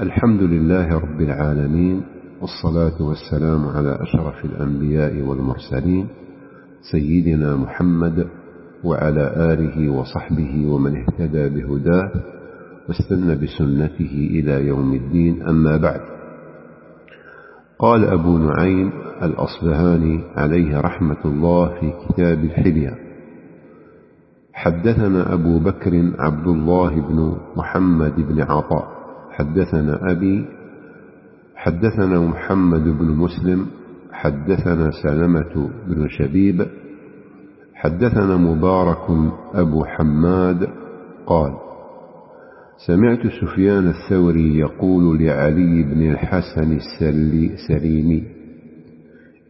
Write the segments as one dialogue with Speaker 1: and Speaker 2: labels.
Speaker 1: الحمد لله رب العالمين والصلاة والسلام على أشرف الأنبياء والمرسلين سيدنا محمد وعلى آله وصحبه ومن اهتدى بهداه واستنى بسنته إلى يوم الدين أما بعد. قال أبو نعيم الأصبهاني عليه رحمة الله في كتاب الحلية حدثنا أبو بكر عبد الله بن محمد بن عطاء حدثنا أبي حدثنا محمد بن مسلم حدثنا سلمة بن شبيب حدثنا مبارك أبو حماد قال سمعت سفيان الثوري يقول لعلي بن الحسن السليمي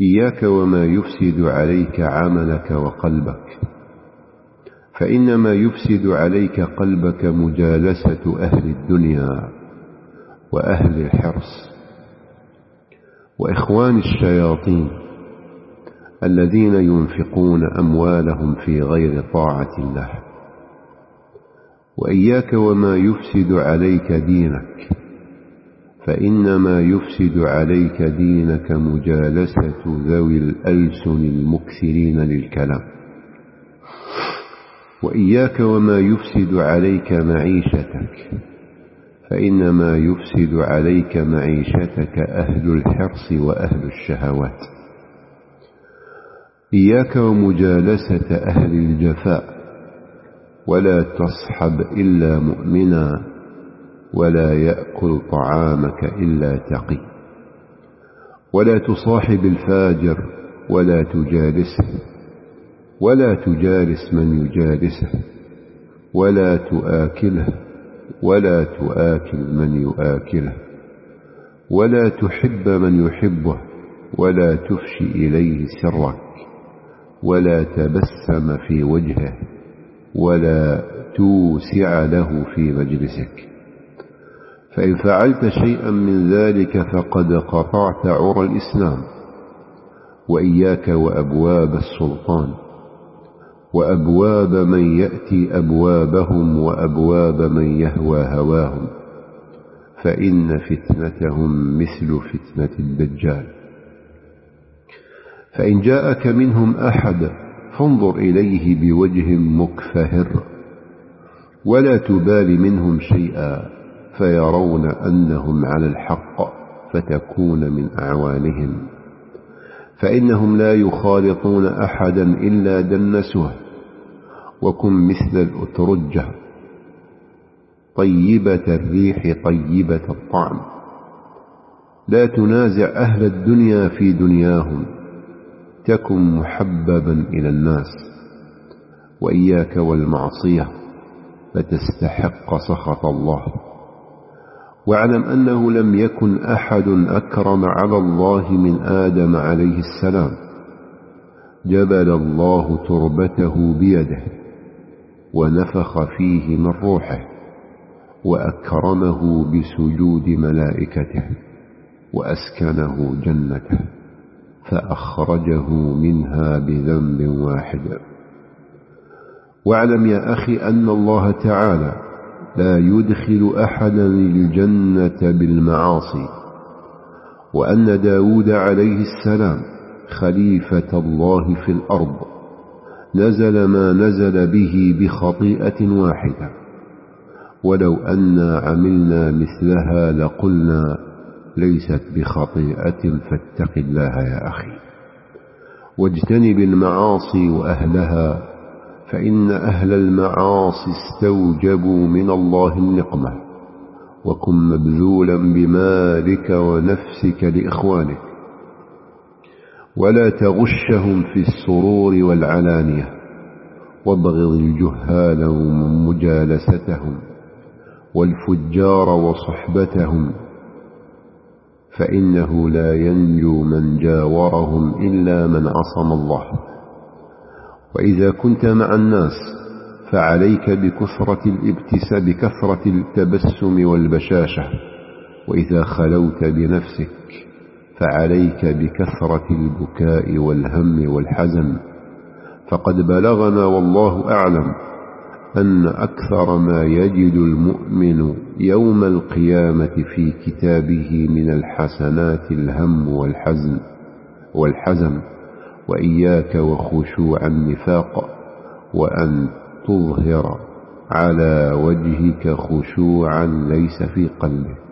Speaker 1: إياك وما يفسد عليك عملك وقلبك فإنما يفسد عليك قلبك مجالسة أهل الدنيا. وأهل الحرص وإخوان الشياطين الذين ينفقون أموالهم في غير طاعة الله. وإياك وما يفسد عليك دينك فإنما يفسد عليك دينك مجالسة ذوي الألسن المكثرين للكلام. وإياك وما يفسد عليك معيشتك فإنما يفسد عليك معيشتك أهل الحرص وأهل الشهوات. إياك ومجالسة أهل الجفاء ولا تصحب إلا مؤمنا ولا يأكل طعامك إلا تقي. ولا تصاحب الفاجر ولا تجالسه. ولا تجالس من يجالسه ولا تآكله ولا تآكل من يآكله ولا تحب من يحبه ولا تفشي إليه سرك ولا تبسم في وجهه ولا توسع له في مجلسك. فإن فعلت شيئا من ذلك فقد قطعت عرى الإسلام وإياك وأبواب السلطان. وأبواب من يأتي أبوابهم وأبواب من يهوى هواهم فإن فتنتهم مثل فتنة الدجال. فإن جاءك منهم أحد فانظر إليه بوجه مكفهر ولا تبال منهم شيئا فيرون أنهم على الحق فتكون من أعوانهم. فإنهم لا يخالطون أحدا إلا دنسوه وكن مثل الأترجة. طيبة الريح طيبة الطعم. لا تنازع أهل الدنيا في دنياهم. تكن محببا إلى الناس. وإياك والمعصية. فتستحق سخط الله. واعلم أنه لم يكن أحد أكرم على الله من آدم عليه السلام. جبل الله تربته بيده. ونفخ فيه من روحه وأكرمه بسجود ملائكته وأسكنه جنته فأخرجه منها بذنب واحد. واعلم يا أخي أن الله تعالى لا يدخل أحدا الجنة بالمعاصي وأن داود عليه السلام خليفة الله في الأرض نزل ما نزل به بخطيئة واحدة. ولو أنا عملنا مثلها لقلنا ليست بخطيئة فاتق الله يا أخي. واجتنب المعاصي وأهلها فإن أهل المعاصي استوجبوا من الله النقمة. وكن مبذولا بمالك ونفسك لإخوانك. ولا تغشهم في السرور والعلانية وابغض الجهال ومجالستهم والفجار وصحبتهم فإنه لا ينجو من جاورهم إلا من عصم الله. وإذا كنت مع الناس فعليك بكثرة الابتساء بكثرة التبسم والبشاشة. وإذا خلوت بنفسك فعليك بكثرة البكاء والهم والحزن فقد بلغنا والله أعلم أن أكثر ما يجد المؤمن يوم القيامة في كتابه من الحسنات الهم والحزن والحزن وإياك وخشوع النفاق وأن تظهر على وجهك خشوعا ليس في قلبك